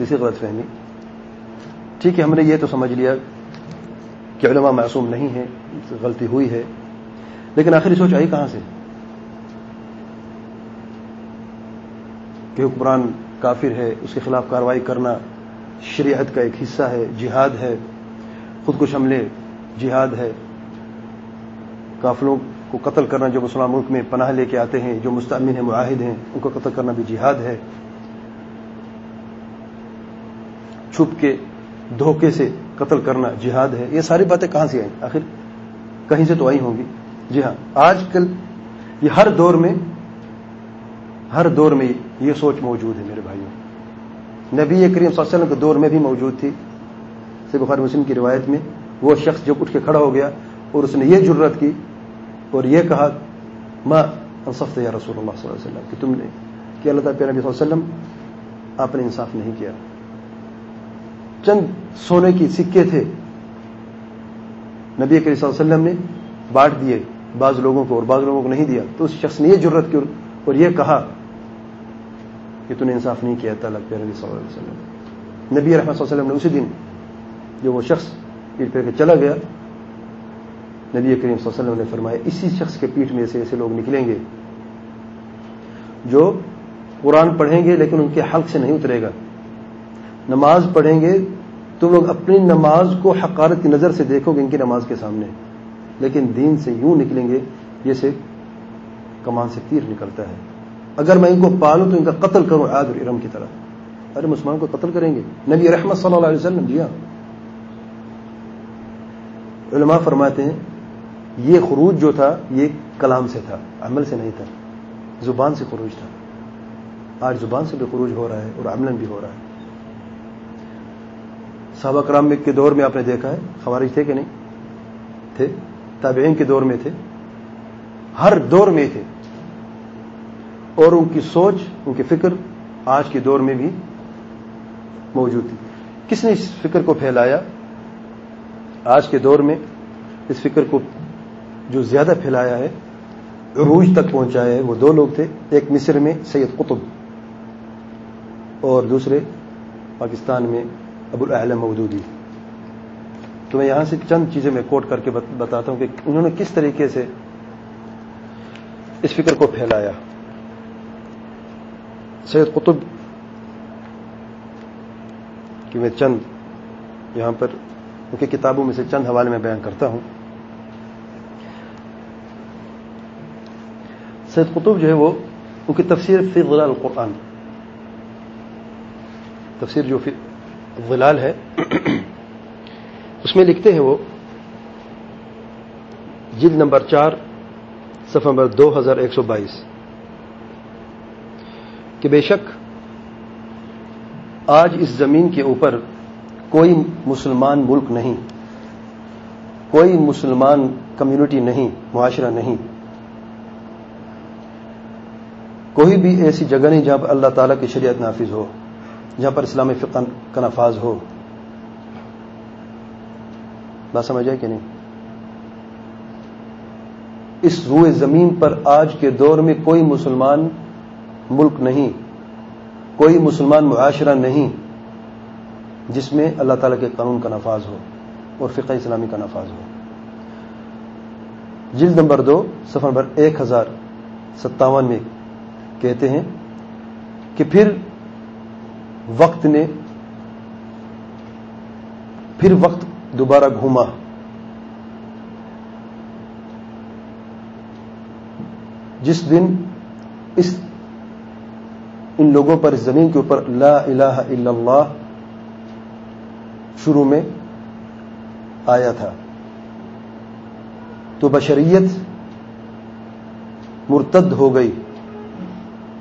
کسی غلط فہمی۔ ٹھیک ہے، ہم نے یہ تو سمجھ لیا کہ علماء معصوم نہیں ہے غلطی ہوئی ہے، لیکن آخری سوچ آئی کہاں سے؟ کہ حکمران کافر ہے، اس کے خلاف کاروائی کرنا شریعت کا ایک حصہ ہے، جہاد ہے، خود کش حملے جہاد ہے۔ کافلوں کو قتل کرنا جو مسلمان ملک میں پناہ لے کے آتے ہیں، جو مستعمین ہیں، معاہد ہیں، ان کو قتل کرنا بھی جہاد ہے۔ چھپ کے دھوکے سے قتل کرنا جہاد ہے۔ یہ ساری باتیں کہاں سے آئیں؟ آخر کہیں سے تو آئی ہوں گی؟ جی ہاں آج کل یہ ہر دور میں، ہر دور میں یہ سوچ موجود ہے میرے بھائیوں۔ نبی کریم صلی اللہ علیہ وسلم کے دور میں بھی موجود تھی۔ سے بخار مسلم کی روایت میں وہ شخص جو اٹھ کے کھڑا ہو گیا اور اس نے یہ جرت کی اور یہ کہا، ما انصفت یا رسول اللہ صلی اللہ علیہ وسلم کہ تم نے، کہ اللہ تعالیٰ نبی صلی اللہ علیہ وسلم آپ نے انصاف نہیں کیا۔ چند سونے کی سکے تھے۔ نبی کریم صلی اللہ علیہ وسلم نے بانٹ دیے بعض لوگوں کو اور بعض لوگوں کو نہیں دیا۔ تو اس شخص نے یہ ضرورت کی اور یہ کہا کہ تو نے انصاف نہیں کیا تعالیٰ پہ نبی صلی اللہ علیہ وسلم۔ نبی رحمۃ صلی اللہ علیہ وسلم نے اسی دن جو وہ شخص پیٹ پہ کے چلا گیا، نبی کریم صلی اللہ علیہ وسلم نے فرمایا، اسی شخص کے پیٹ میں سے ایسے لوگ نکلیں گے جو قرآن پڑھیں گے لیکن ان کے حلق سے نہیں اترے گا۔ نماز پڑھیں گے، تم لوگ اپنی نماز کو حقارت کی نظر سے دیکھو گے ان کی نماز کے سامنے۔ لیکن دین سے یوں نکلیں گے جیسے کمان سے تیر نکلتا ہے۔ اگر میں ان کو پالوں تو ان کا قتل کروں آج اور ارم کی طرح۔ ارے مسلمان کو قتل کریں گے۔ نبی رحمت صلی اللہ علیہ وسلم جی ہاں۔ علماء فرماتے ہیں، یہ خروج جو تھا، یہ کلام سے تھا، عمل سے نہیں تھا۔ زبان سے خروج تھا۔ آج زبان سے بھی خروج ہو رہا ہے اور عمل بھی ہو رہا ہے۔ صحابہ کرام کے دور میں آپ نے دیکھا ہے، خوارج تھے کہ نہیں؟ تھے، تابعین کے دور میں تھے، ہر دور میں تھے۔ اور ان کی سوچ، ان کی فکر آج کے دور میں بھی موجود تھی۔ کس نے اس فکر کو پھیلایا؟ آج کے دور میں اس فکر کو جو زیادہ پھیلایا ہے، عروج تک پہنچایا ہے، وہ دو لوگ تھے، ایک مصر میں، سید قطب، اور دوسرے پاکستان میں ابو العلم مودودی۔ تو میں یہاں سے چند چیزیں میں کوٹ کر کے بتاتا ہوں کہ انہوں نے کس طریقے سے اس فکر کو پھیلایا۔ سید قطب کہ میں چند یہاں پر ان کی کتابوں میں سے چند حوالے میں بیان کرتا ہوں۔ سید قطب جو ہے وہ ان کی تفسیر فی ظلال القرآن۔ تفسیر جو فی ظلال ہے۔ اس میں لکھتے ہیں وہ، جلد نمبر چار، صفحہ نمبر دو ہزار ایک سو بائیس۔ کہ بے شک آج اس زمین کے اوپر کوئی مسلمان ملک نہیں، کوئی مسلمان کمیونٹی نہیں، معاشرہ نہیں۔ کوئی بھی ایسی جگہ نہیں جہاں پر اللہ تعالیٰ کی شریعت نافذ ہو۔ جہاں پر اسلامی فقہ کا نفاذ ہو۔ بات سمجھ آئے کہ نہیں؟ اس روئے زمین پر آج کے دور میں کوئی مسلمان ملک نہیں، کوئی مسلمان معاشرہ نہیں جس میں اللہ تعالیٰ کے قانون کا نفاذ ہو اور فقہ اسلامی کا نفاذ ہو۔ جلد نمبر دو، صفحہ نمبر ایک ہزار ستاون میں کہتے ہیں کہ پھر وقت نے پھر وقت دوبارہ گھوما۔ جس دن اس ان لوگوں پر، اس زمین کے اوپر لا الہ الا اللہ شروع میں آیا تھا۔ تو بشریت مرتد ہو گئی۔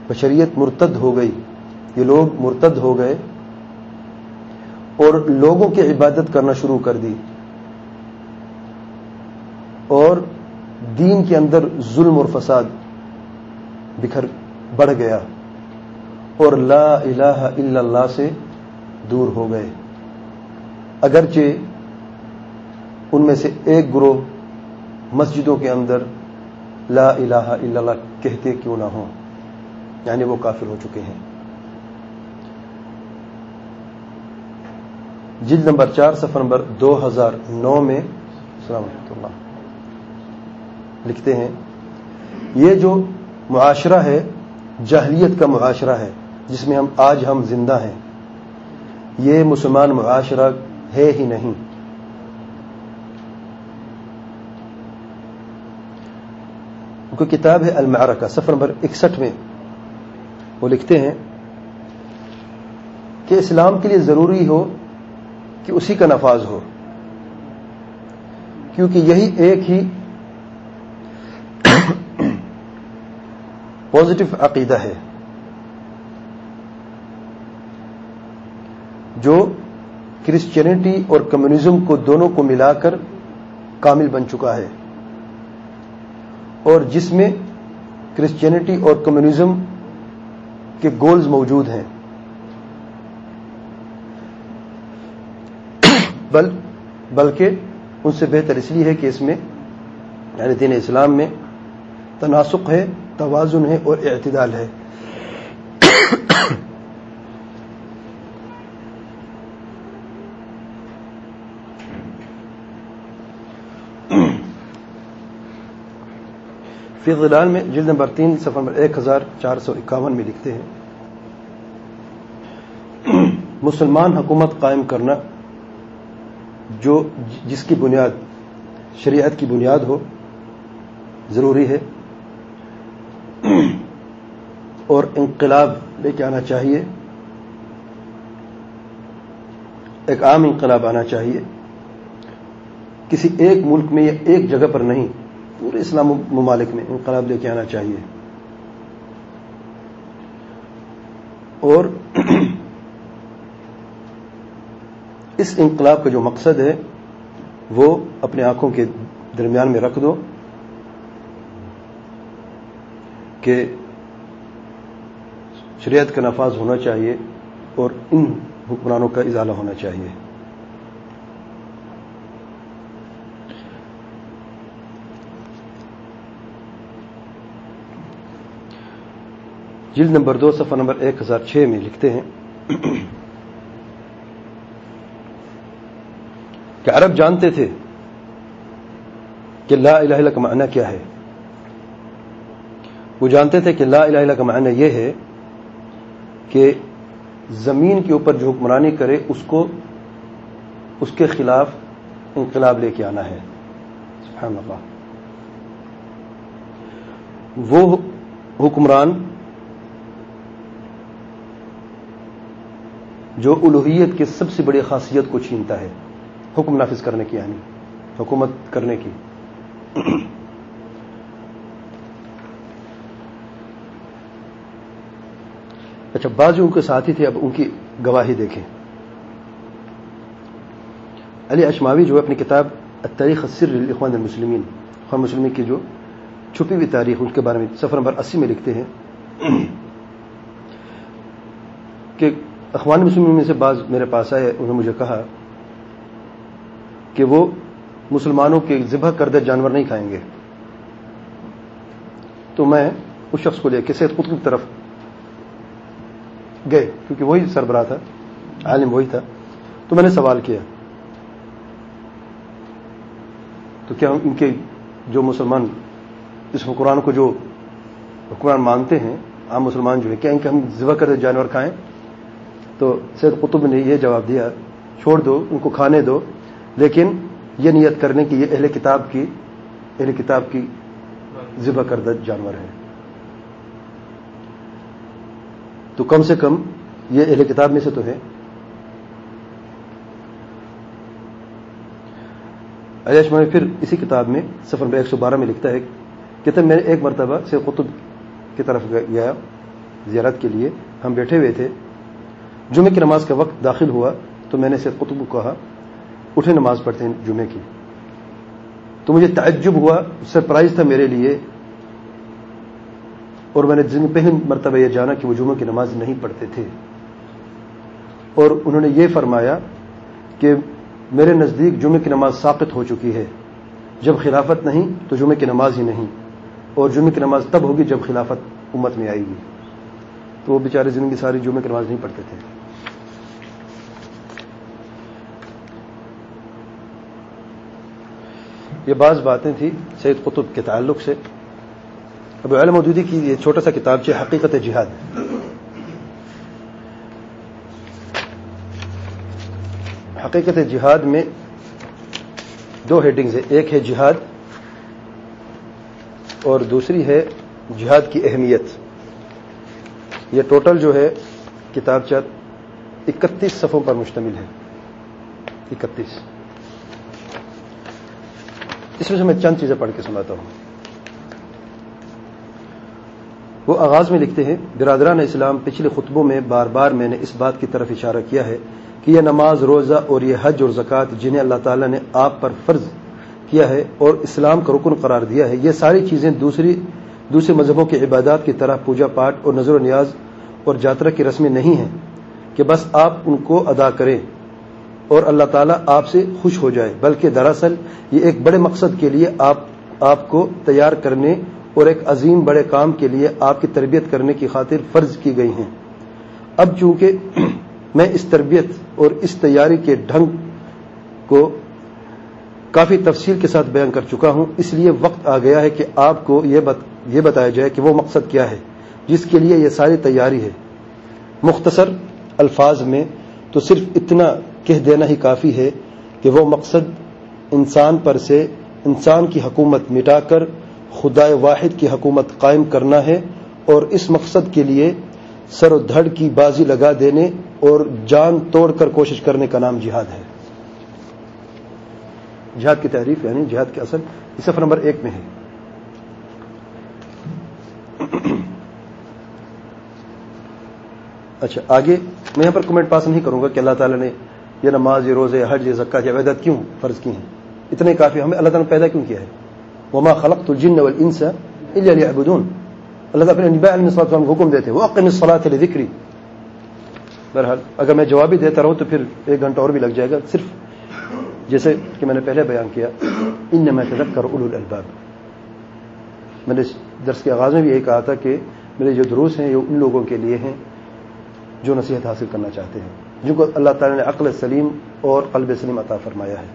بشریت مرتد ہو گئی۔ یہ لوگ مرتد ہو گئے اور لوگوں کی عبادت کرنا شروع کر دی اور دین کے اندر ظلم اور فساد بکھر بڑھ گیا اور لا الہ الا اللہ سے دور ہو گئے۔ اگرچہ ان میں سے ایک گروہ مسجدوں کے اندر لا الہ الا اللہ کہتے کیوں نہ ہوں یعنی وہ کافر ہو چکے ہیں۔ جلد نمبر چار، صفحہ نمبر دو ہزار نو میں۔ السلام علیکم اللہ۔ لکھتے ہیں، یہ جو معاشرہ ہے جہلیت کا معاشرہ ہے، جس میں ہم آج ہم زندہ ہیں، یہ مسلمان معاشرہ ہے ہی نہیں۔ کو کتاب ہے المعرہ کا سفر نمبر اکسٹھ میں۔ وہ لکھتے ہیں کہ اسلام کے لیے ضروری ہو کہ اسی کا نفاذ ہو۔ کیونکہ یہی ایک ہی پازیٹو عقیدہ ہے۔ جو کرسچینٹی اور کمیونزم کو دونوں کو ملا کر کامل بن چکا ہے۔ اور جس میں کرسچینٹی اور کمیونزم کے گولز موجود ہیں۔ بل بلکہ ان سے بہتر اس لیے ہے کہ اس میں یعنی دین اسلام میں تناسق ہے، توازن ہے اور اعتدال ہے۔ فی ظلال میں جلد نمبر تین، صفحہ نمبر ایک ہزار چار سو اکاون میں لکھتے ہیں، مسلمان حکومت قائم کرنا جو جس کی بنیاد شریعت کی بنیاد ہو، ضروری ہے۔ اور انقلاب لے کے آنا چاہیے۔ ایک عام انقلاب آنا چاہیے۔ کسی ایک ملک میں یا ایک جگہ پر نہیں، پورے اسلام ممالک میں انقلاب لے کے آنا چاہیے۔ اور اس انقلاب کا جو مقصد ہے، وہ اپنے آنکھوں کے درمیان میں رکھ دو کہ شریعت کا نفاذ ہونا چاہیے اور ان حکمرانوں کا ازالہ ہونا چاہیے۔ جلد نمبر دو، صفحہ نمبر ایک ہزار چھ میں لکھتے ہیں۔ کہ عرب جانتے تھے کہ لا الہ الا کا معنی کیا ہے۔ وہ جانتے تھے کہ لا الہ الا کا معنی یہ ہے کہ زمین کے اوپر جو حکمرانی کرے، اس کو، اس کے خلاف انقلاب لے کے آنا ہے۔ سبحان اللہ۔ وہ حکمران جو الوحیت کی سب سے بڑی خاصیت کو چھینتا ہے۔ حکم نافذ کرنے کی یعنی حکومت کرنے کی۔ اچھا بعض جو ان کے ساتھی تھے، اب ان کی گواہی دیکھیں۔ علی اشماوی جو اپنی کتاب تاریخ سر اخوان المسلمین، اخوان مسلمین کی جو چھپی ہوئی تاریخ، ان کے بارے میں سفر نمبر اسی میں لکھتے ہیں کہ اخوان مسلمین میں سے بعض میرے پاس آئے، انہوں نے مجھے کہا کہ وہ مسلمانوں کے ذبح کردہ جانور نہیں کھائیں گے۔ تو میں اس شخص کو لے کے سید قطب کی طرف گئے، کیونکہ وہی سربراہ تھا، عالم وہی تھا۔ تو میں نے سوال کیا، تو کیا ان کے جو مسلمان اس حکمران کو جو حکمران مانتے ہیں، عام مسلمان جو ہے کیا ان کے ہم ذبح کردہ جانور کھائیں؟ تو سید قطب نے یہ جواب دیا، چھوڑ دو، ان کو کھانے دو۔ لیکن یہ نیت کرنے کی، یہ اہل کتاب کی، اہل کتاب کی ذبح کردہ جانور ہے۔ تو کم سے کم یہ اہل کتاب میں سے تو ہے۔ ایش میں پھر اسی کتاب میں سفر میں ایک سو بارہ میں لکھتا ہے کہ تب میں ایک مرتبہ سے قطب کی طرف گیا زیارت کے لیے۔ ہم بیٹھے ہوئے تھے۔ جمعے کی نماز کا وقت داخل ہوا تو میں نے سید قطب کو کہا۔ اٹھے نماز پڑھتے ہیں جمعے کی۔ تو مجھے تعجب ہوا، سرپرائز تھا میرے لیے۔ اور میں نے پہلی مرتبہ یہ جانا کہ وہ جمعہ کی نماز نہیں پڑھتے تھے۔ اور انہوں نے یہ فرمایا کہ میرے نزدیک جمعے کی نماز ثابت ہو چکی ہے۔ جب خلافت نہیں تو جمعے کی نماز ہی نہیں۔ اور جمعے کی نماز تب ہوگی جب خلافت امت میں آئے گی۔ تو وہ بیچارے زندگی ساری جمعے کی نماز نہیں پڑھتے تھے۔ یہ بعض باتیں تھیں سید قطب کے تعلق سے۔ ابو علم مودودی کی یہ چھوٹا سا کتاب چاہے حقیقت جہاد۔ حقیقت جہاد میں دو ہیڈنگز ہیں، ایک ہے جہاد اور دوسری ہے جہاد کی اہمیت۔ یہ ٹوٹل جو ہے کتاب چار اکتیس صفوں پر مشتمل ہے۔ اکتیس۔ اس میں سے میں چند چیزیں پڑھ کے سناتا ہوں۔ وہ آغاز میں لکھتے ہیں، برادران اسلام پچھلے خطبوں میں بار بار میں نے اس بات کی طرف اشارہ کیا ہے کہ یہ نماز، روزہ اور یہ حج اور زکوٰۃ جنہیں اللہ تعالیٰ نے آپ پر فرض کیا ہے اور اسلام کا رکن قرار دیا ہے، یہ ساری چیزیں دوسری، دوسرے مذہبوں کے عبادات کی طرح پوجا پاٹ اور نظر و نیاز اور جاترا کی رسمیں نہیں ہیں کہ بس آپ ان کو ادا کریں۔ اور اللہ تعالیٰ آپ سے خوش ہو جائے۔ بلکہ دراصل یہ ایک بڑے مقصد کے لیے آپ آپ کو تیار کرنے اور ایک عظیم بڑے کام کے لیے آپ کی تربیت کرنے کی خاطر فرض کی گئی ہیں۔ اب چونکہ میں اس تربیت اور اس تیاری کے ڈھنگ کو کافی تفصیل کے ساتھ بیان کر چکا ہوں، اس لیے وقت آ گیا ہے کہ آپ کو یہ بت، یہ بتایا جائے کہ وہ مقصد کیا ہے، جس کے لیے یہ ساری تیاری ہے۔ مختصر الفاظ میں تو صرف اتنا کہہ دینا ہی کافی ہے کہ وہ مقصد انسان پر سے انسان کی حکومت مٹا کر خدا واحد کی حکومت قائم کرنا ہے اور اس مقصد کے لیے سر و دھڑ کی بازی لگا دینے اور جان توڑ کر کوشش کرنے کا نام جہاد ہے۔ جہاد کی تعریف یعنی جہاد کے اصل صفر نمبر ایک میں ہے۔ اچھا آگے میں یہاں پر کمنٹ پاس نہیں کروں گا کہ اللہ تعالیٰ نے یہ نماز، یہ روزے، حج، یہ زکات، یہ عبادت کیوں فرض کی ہیں؟ اتنے کافی، ہمیں اللہ تعالیٰ نے پیدا کیوں کیا ہے؟ وما خلق تو جن انس ليعبدون۔ اللہ تعالیٰ اپنے نبا علیہ السلام کو حکم دیتے وہ اقن صلاح ذکری بہرحال، اگر میں جواب ہی دیتا رہوں تو پھر ایک گھنٹہ اور بھی لگ جائے گا۔ صرف جیسے کہ میں نے پہلے بیان کیا ان میں تذکر کر اول میں نے درس کے آغاز میں بھی یہی کہا تھا کہ میرے جو دروس ہیں، یہ ان لوگوں کے لیے ہیں جو نصیحت حاصل کرنا چاہتے ہیں۔ جن کو اللہ تعالیٰ نے عقل سلیم اور قلب سلیم عطا فرمایا ہے،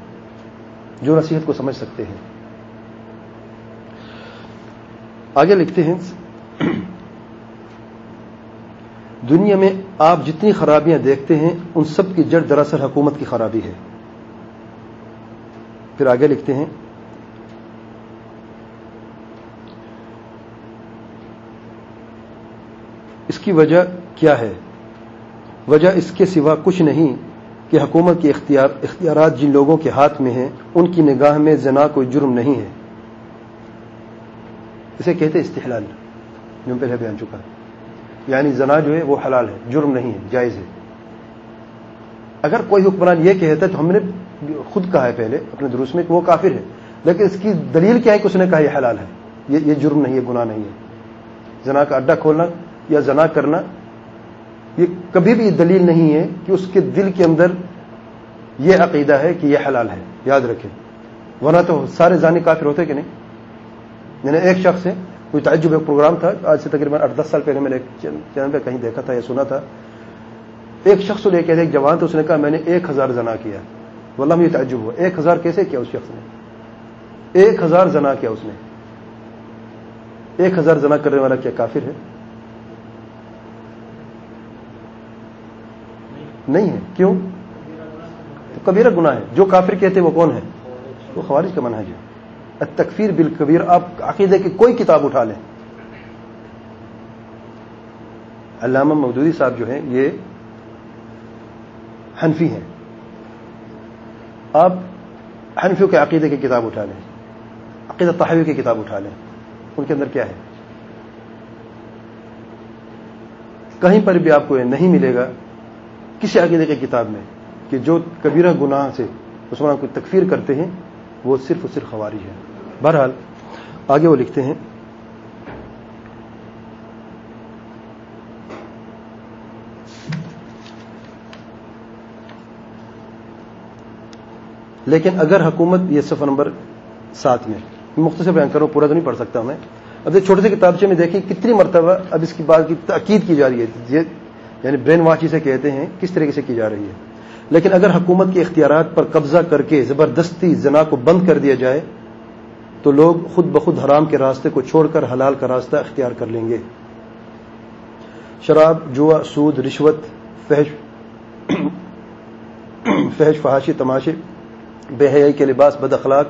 جو نصیحت کو سمجھ سکتے ہیں۔ آگے لکھتے ہیں، دنیا میں آپ جتنی خرابیاں دیکھتے ہیں، ان سب کی جڑ دراصل حکومت کی خرابی ہے۔ پھر آگے لکھتے ہیں، اس کی وجہ کیا ہے؟ وجہ اس کے سوا کچھ نہیں کہ حکومت کے اختیار اختیارات جن لوگوں کے ہاتھ میں ہیں، ان کی نگاہ میں زنا کوئی جرم نہیں ہے۔ اسے کہتے استحلال، جو پہلے بیان چکا یعنی زنا جو ہے، وہ حلال ہے، جرم نہیں ہے، جائز ہے۔ اگر کوئی حکمران یہ کہتا ہے تو ہم نے خود کہا ہے پہلے، اپنے دروس میں کہ وہ کافر ہے۔ لیکن اس کی دلیل کیا ہے کہ اس نے کہا یہ حلال ہے یہ جرم نہیں ہے، گناہ نہیں ہے۔ زنا کا اڈا کھولنا یا زنا کرنا یہ کبھی بھی دلیل نہیں ہے کہ اس کے دل کے اندر یہ عقیدہ ہے کہ یہ حلال ہے، یاد رکھیں۔ ورنہ تو سارے زانی کافر ہوتے کہ نہیں؟ یعنی ایک شخص ہے کوئی تعجب ایک پروگرام تھا، آج سے تقریباً آٹھ دس سال پہلے میں نے ایک چینل پہ کہیں دیکھا تھا یا سنا تھا۔ ایک شخص لے کے ایک جوان تھا، اس نے کہا میں نے ایک ہزار زنا کیا۔ واللہ یہ تعجب ہوا۔ ایک ہزار کیسے کیا اس شخص نے؟ ایک ہزار زنا کیا اس نے۔ ایک ہزار زنا کرنے والا کیا کافر ہے؟ نہیں ہے۔ کیوں؟ تو کبیرہ گناہ ہے۔ جو کافر کہتے وہ کون ہے؟ وہ خوارج کا منحج ہے۔ تکفیر بل کبیر آپ عقیدے کی کوئی کتاب اٹھا لیں۔ علامہ مودودی صاحب جو ہیں، یہ حنفی ہیں۔ آپ حنفیوں کے عقیدے کی کتاب اٹھا لیں۔ عقیدہ تحوی کی کتاب اٹھا لیں۔ ان کے اندر کیا ہے؟ کہیں پر بھی آپ کو یہ نہیں ملے گا۔ کسی عقیدے کی کتاب میں کہ جو کبیرہ گناہ سے مسلمان کو تکفیر کرتے ہیں، وہ صرف صرف خواری ہے۔ بہرحال، آگے وہ لکھتے ہیں، لیکن اگر حکومت یہ صفحہ نمبر سات میں، مختصر بیان کروں پورا تو نہیں پڑھ سکتا میں۔ اب چھوٹے سے کتابچے میں دیکھیں کتنی مرتبہ اب اس کی بات کی تاکید کی جا رہی ہے یعنی برین واش جسے کہتے ہیں، کس طریقے سے کی جا رہی ہے؟ لیکن اگر حکومت کے اختیارات پر قبضہ کر کے زبردستی زنا کو بند کر دیا جائے، تو لوگ خود بخود حرام کے راستے کو چھوڑ کر حلال کا راستہ اختیار کر لیں گے۔ شراب، جوا، سود، رشوت، فحش فحش، فحاشی، تماشے، بے حیائی کے لباس، بد اخلاق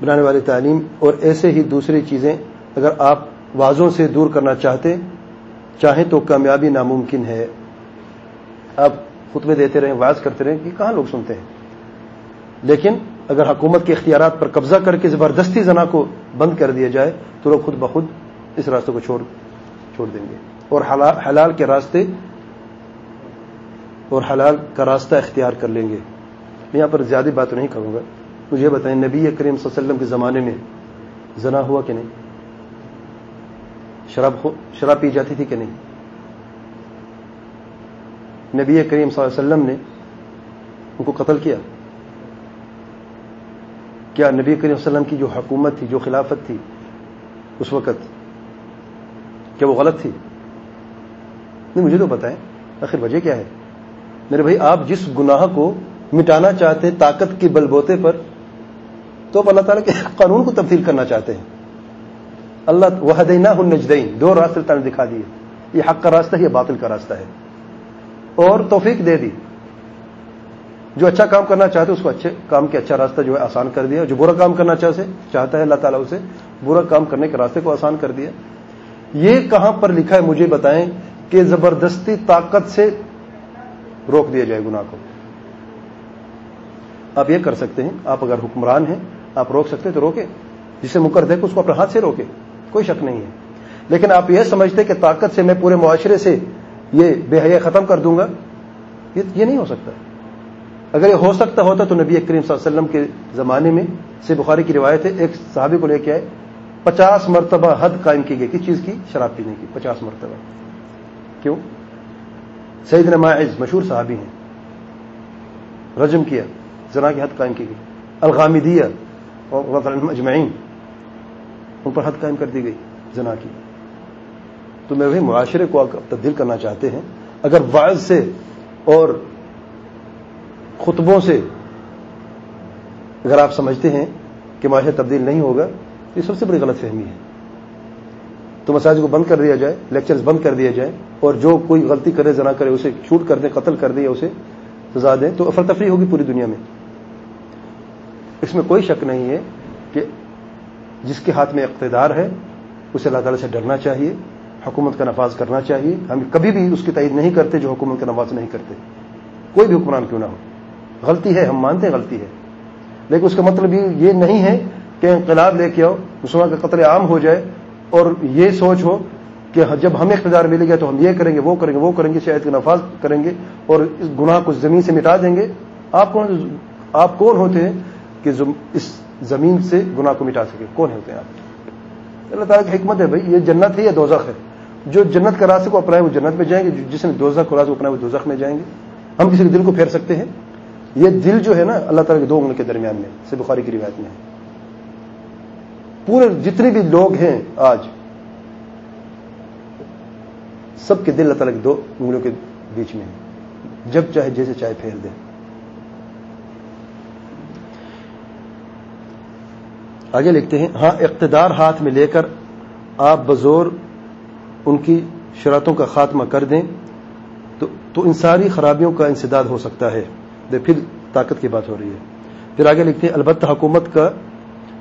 بنانے والی تعلیم اور ایسے ہی دوسری چیزیں اگر آپ واضحوں سے دور کرنا چاہتے چاہیں تو کامیابی ناممکن ہے۔ آپ خطبے دیتے رہیں واز کرتے رہیں کہ کہاں لوگ سنتے ہیں۔ لیکن اگر حکومت کے اختیارات پر قبضہ کر کے زبردستی زنا کو بند کر دیا جائے، تو لوگ خود بخود اس راستے کو چھوڑ چھوڑ دیں گے۔ اور حلال کے راستے، اور حلال کا راستہ اختیار کر لیں گے۔ میں یہاں پر زیادہ بات نہیں کروں گا۔ مجھے بتائیں، نبی کریم صلی اللہ علیہ وسلم کے زمانے میں زنا ہوا کہ نہیں؟ شراب شراب پی جاتی تھی کہ نہیں؟ نبی کریم صلی اللہ علیہ وسلم نے ان کو قتل کیا۔ کیا نبی کریم صلی اللہ علیہ وسلم کی جو حکومت تھی، جو خلافت تھی، اس وقت کیا وہ غلط تھی؟ نہیں، مجھے تو بتائیں آخر وجہ کیا ہے؟ میرے بھائی، آپ جس گناہ کو مٹانا چاہتے ہیں طاقت کے بل بوتے پر، تو آپ اللہ تعالیٰ کے قانون کو تبدیل کرنا چاہتے ہیں۔ اللہ وحدینہ نجدین دو راستے تعلیم دکھا دیے۔ یہ حق کا راستہ ہے، یہ باطل کا راستہ ہے۔ اور توفیق دے دی۔ جو اچھا کام کرنا چاہتے اس کو اچھے کام کے اچھا راستہ جو ہے آسان کر دیا۔ جو برا کام کرنا چاہتا ہے اللہ تعالیٰ اسے برا کام کرنے کے راستے کو آسان کر دیا۔ یہ کہاں پر لکھا ہے مجھے بتائیں کہ زبردستی طاقت سے روک دیا جائے گناہ کو۔ آپ یہ کر سکتے ہیں، آپ اگر حکمران ہیں، آپ روک سکتے تو روکے جسے مکر دے کہ اس کو اپنے ہاتھ سے روکے کوئی شک نہیں ہے۔ لیکن آپ یہ سمجھتے کہ طاقت سے میں پورے معاشرے سے یہ بے حیا ختم کر دوں گا، یہ نہیں ہو سکتا۔ اگر یہ ہو سکتا ہوتا تو نبی کریم صلی اللہ علیہ وسلم کے زمانے میں سے بخاری کی روایت ہے، ایک صحابی کو لے کے آئے، پچاس مرتبہ حد قائم کی گئی۔ کس چیز کی؟ شراب پینے کی، پچاس مرتبہ۔ کیوں؟ سعید نمائز مشہور صحابی ہیں۔ رجم کیا، زنا کی حد قائم کی گئی۔ الغامدیہ اور اجمعین۔ ان پر حد قائم کر دی گئی زنا کی۔ تو میں وہی معاشرے کو تبدیل کرنا چاہتے ہیں۔ اگر وائز سے اور خطبوں سے اگر آپ سمجھتے ہیں کہ معاشرہ تبدیل نہیں ہوگا تو یہ سب سے بڑی غلط فہمی ہے۔ تو مساج کو بند کر دیا جائے، لیکچرز بند کر دیا جائے اور جو کوئی غلطی کرے، زنا کرے، اسے شوٹ کر دیں قتل کر دیں اسے سزا دیں تو افرتفری ہوگی پوری دنیا میں۔ اس میں کوئی شک نہیں ہے کہ جس کے ہاتھ میں اقتدار ہے، اسے اللہ تعالیٰ سے ڈرنا چاہیے، حکومت کا نفاذ کرنا چاہیے۔ ہم کبھی بھی اس کی تائید نہیں کرتے جو حکومت کا نفاذ نہیں کرتے۔ کوئی بھی حکمران کیوں نہ ہو۔ غلطی ہے، ہم مانتے ہیں غلطی ہے۔ لیکن اس کا مطلب یہ نہیں ہے کہ انقلاب لے کے آؤ مسلمان کا قتل عام ہو جائے اور یہ سوچ ہو کہ جب ہمیں اقتدار ملے گا تو ہم یہ کریں گے، وہ کریں گے، وہ کریں گے شاید کا نفاذ کریں گے اور اس گناہ کو زمین سے مٹا دیں گے۔ آپ کون آپ کون ہوتے ہیں کہ اس زمین سے گناہ کو مٹا سکے۔ کون ہوتے ہیں آپ؟ اللہ تعالیٰ کی حکمت ہے بھائی، یہ جنت ہے یا دوزخ ہے؟ جو جنت کا راستے کو اپنائے وہ جنت میں جائیں گے جس نے دوزخ کو راستے کو اپنائے وہ دوزخ میں جائیں گے۔ ہم کسی کے دل کو پھیر سکتے ہیں؟ یہ دل جو ہے نا، اللہ تعالیٰ کے دو انگل کے درمیان میں سے بخاری کی روایت میں ہے۔ پورے جتنے بھی لوگ ہیں آج، سب کے دل اللہ تعالیٰ کے دو انگلوں کے بیچ میں ہیں۔ جب چاہے جیسے چاہے پھیر دیں۔ آگے لکھتے ہیں ہاں اقتدار ہاتھ میں لے کر آپ بزور ان کی شرطوں کا خاتمہ کر دیں تو تو ان ساری خرابیوں کا انسداد ہو سکتا ہے۔ دے، پھر طاقت کی بات ہو رہی ہے۔ پھر آگے لکھتے ہیں، البتہ حکومت کا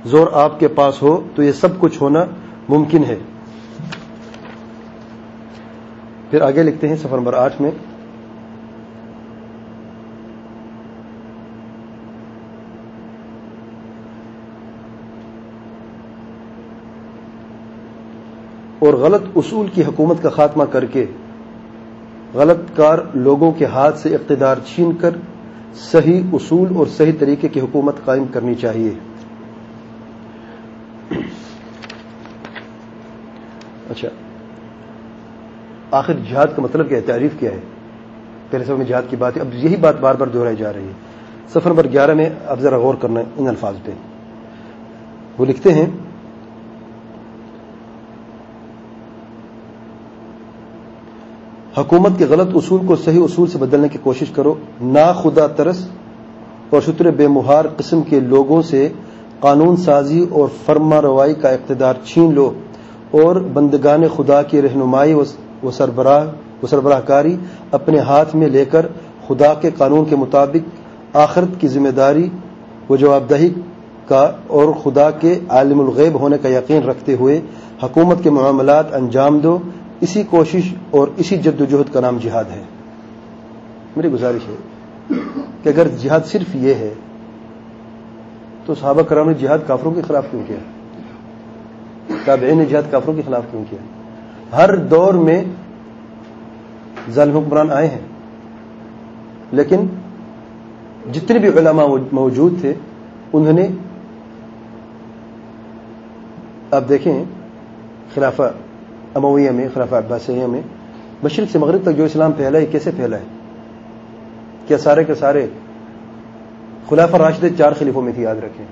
زور آپ کے پاس ہو تو یہ سب کچھ ہونا ممکن ہے۔ پھر آگے لکھتے ہیں سفر نمبر آٹھ میں اور غلط اصول کی حکومت کا خاتمہ کر کے غلط کار لوگوں کے ہاتھ سے اقتدار چھین کر صحیح اصول اور صحیح طریقے کی حکومت قائم کرنی چاہیے۔ اچھا۔ آخر جہاد کا مطلب کیا ہے؟ تعریف کیا ہے؟ پہلے سب میں جہاد کی بات ہے، اب یہی بات بار بار دہرائی جا رہی ہے۔ سفر نمبر گیارہ میں اب ذرا غور کرنا ان الفاظ پہ۔ وہ لکھتے ہیں حکومت کے غلط اصول کو صحیح اصول سے بدلنے کی کوشش کرو۔ نا خدا ترس اور شتر بے مہار قسم کے لوگوں سے قانون سازی اور فرما روائی کا اقتدار چھین لو اور بندگان خدا کی رہنمائی و سربراہ و سربراہ کاری اپنے ہاتھ میں لے کر خدا کے قانون کے مطابق آخرت کی ذمہ داری و جواب دہی کا اور خدا کے عالم الغیب ہونے کا یقین رکھتے ہوئے حکومت کے معاملات انجام دو۔ اسی کوشش اور اسی جد و جہد کا نام جہاد ہے۔ میری گزارش ہے کہ اگر جہاد صرف یہ ہے، تو صحابہ کرام نے جہاد کافروں کے خلاف کیوں کیا؟ تابعین نے جہاد کافروں کے خلاف کیوں کیا؟ ہر دور میں ظالم حکمران آئے ہیں، لیکن جتنے بھی علماء موجود تھے، انہوں نے، آپ دیکھیں، خلافہ امویہ میں خلافہ عباسیہ میں مشرق سے مغرب تک جو اسلام پھیلا ہے، کیسے پھیلا ہے؟ کیا سارے کے سارے خلافہ راشد چار خلیفوں میں تھی، یاد رکھیں۔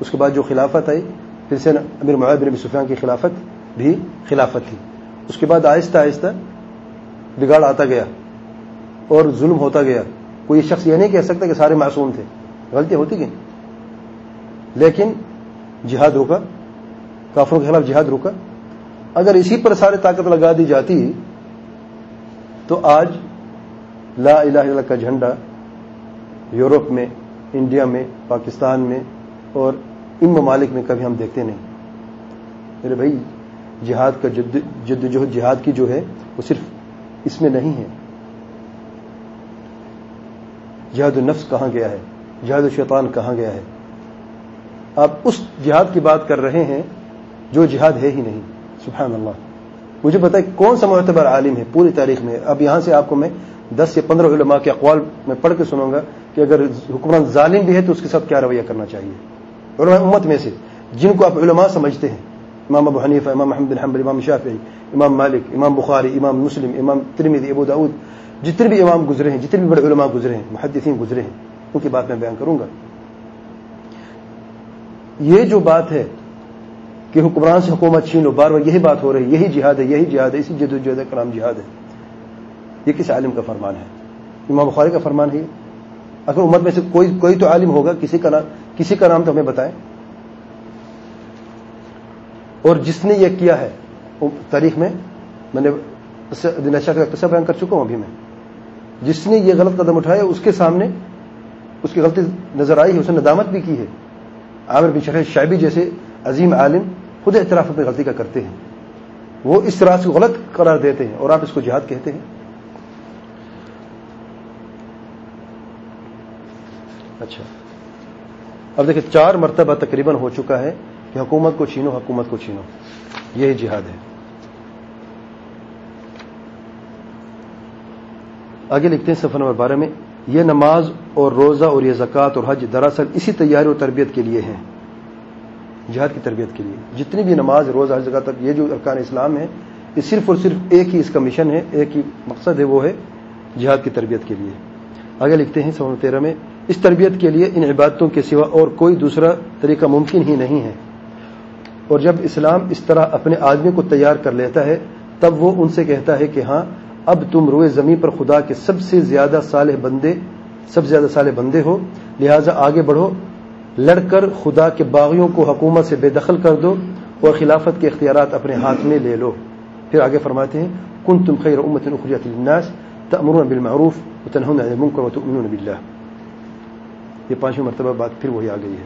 اس کے بعد جو خلافت آئی، پھر سے امیر معاذ بن سفیان کی خلافت بھی خلافت تھی۔ اس کے بعد آہستہ آہستہ بگاڑ آتا گیا اور ظلم ہوتا گیا۔ کوئی شخص یہ نہیں کہہ سکتا کہ سارے معصوم تھے۔ غلطی ہوتی گئی لیکن جہاد رکا، کافروں کے خلاف جہاد رکا۔ اگر اسی پر سارے طاقت لگا دی جاتی تو آج لا الہ الا اللہ کا جھنڈا یورپ میں، انڈیا میں، پاکستان میں اور ان ممالک میں کبھی ہم دیکھتے نہیں۔ میرے بھائی، جہاد کا جد جد جہاد کی جو ہے، وہ صرف اس میں نہیں ہے۔ جہاد النفس کہاں گیا ہے؟ جہاد الشیطان کہاں گیا ہے؟ آپ اس جہاد کی بات کر رہے ہیں جو جہاد ہے ہی نہیں۔ سبحان اللہ۔ مجھے پتا ہے کون سا معتبر عالم ہے پوری تاریخ میں۔ اب یہاں سے آپ کو میں دس یا پندرہ علماء کے اقوال میں پڑھ کے سنوں گا کہ اگر حکمران ظالم بھی ہے تو اس کے ساتھ کیا رویہ کرنا چاہیے۔ علماء امت میں سے جن کو آپ علماء سمجھتے ہیں، امام ابو حنیفہ، امام محمد بن حنبل، امام شافعی، امام مالک، امام بخاری، امام مسلم، امام ترمیدی ابو داود، جتنے بھی امام گزرے ہیں، جتنے بھی بڑے علماء گزرے ہیں، محدثین گزرے ہیں، ان کی بات میں بیان کروں گا۔ یہ جو بات ہے کہ حکمران سے حکومت چھین لو بار بار یہی بات ہو رہی، یہی جہاد ہے، یہی جہاد ہے، اسی جد الجہد کا نام جہاد ہے۔ یہ کس عالم کا فرمان ہے؟ امام بخاری کا فرمان ہے۔ اگر امت میں سے کوئی کوئی تو عالم ہوگا، کسی کا نام، کسی کا نام تو ہمیں بتائیں۔ اور جس نے یہ کیا ہے تاریخ میں میں نے نشا کا قصہ بیان کر چکا ہوں ابھی میں۔ جس نے یہ غلط قدم اٹھایا، اس کے سامنے اس کی غلطی نظر آئی ہے، اس نے ندامت بھی کی ہے۔ عامر بن شرح شائبی جیسے عظیم عالم خود اعتراف اپنی غلطی کا کرتے ہیں۔ وہ اس طرح سے غلط قرار دیتے ہیں اور آپ اس کو جہاد کہتے ہیں۔ اچھا۔ اب دیکھیں، چار مرتبہ تقریباً ہو چکا ہے کہ حکومت کو چھینو، حکومت کو چھینو۔ یہی جہاد ہے۔ آگے لکھتے ہیں سفر نمبر بارہ میں، یہ نماز اور روزہ اور یہ زکوٰۃ اور حج دراصل اسی تیاری اور تربیت کے لیے ہیں۔ جہاد کی تربیت کے لیے۔ جتنی بھی نماز روزہ حج زکات تک، یہ جو ارکان اسلام ہے یہ صرف اور صرف ایک ہی اس کا مشن ہے، ایک ہی مقصد ہے، وہ ہے جہاد کی تربیت کے لیے۔ آگے لکھتے ہیں سو تیرہ میں، اس تربیت کے لیے ان عبادتوں کے سوا اور کوئی دوسرا طریقہ ممکن ہی نہیں ہے۔ اور جب اسلام اس طرح اپنے آدمی کو تیار کر لیتا ہے، تب وہ ان سے کہتا ہے کہ ہاں اب تم روئے زمین پر خدا کے سب سے زیادہ صالح بندے، سب سے زیادہ صالح بندے ہو، لہذا آگے بڑھو لڑ کر خدا کے باغیوں کو حکومت سے بے دخل کر دو اور خلافت کے اختیارات اپنے ہاتھ میں لے لو۔ پھر آگے فرماتے ہیں کن تم خیر امت اخرجت للناس تأمرون بالمعروف و وتنهون عن المنكر وتؤمنون بالله یہ پانچویں مرتبہ بات پھر وہی آ گئی ہے۔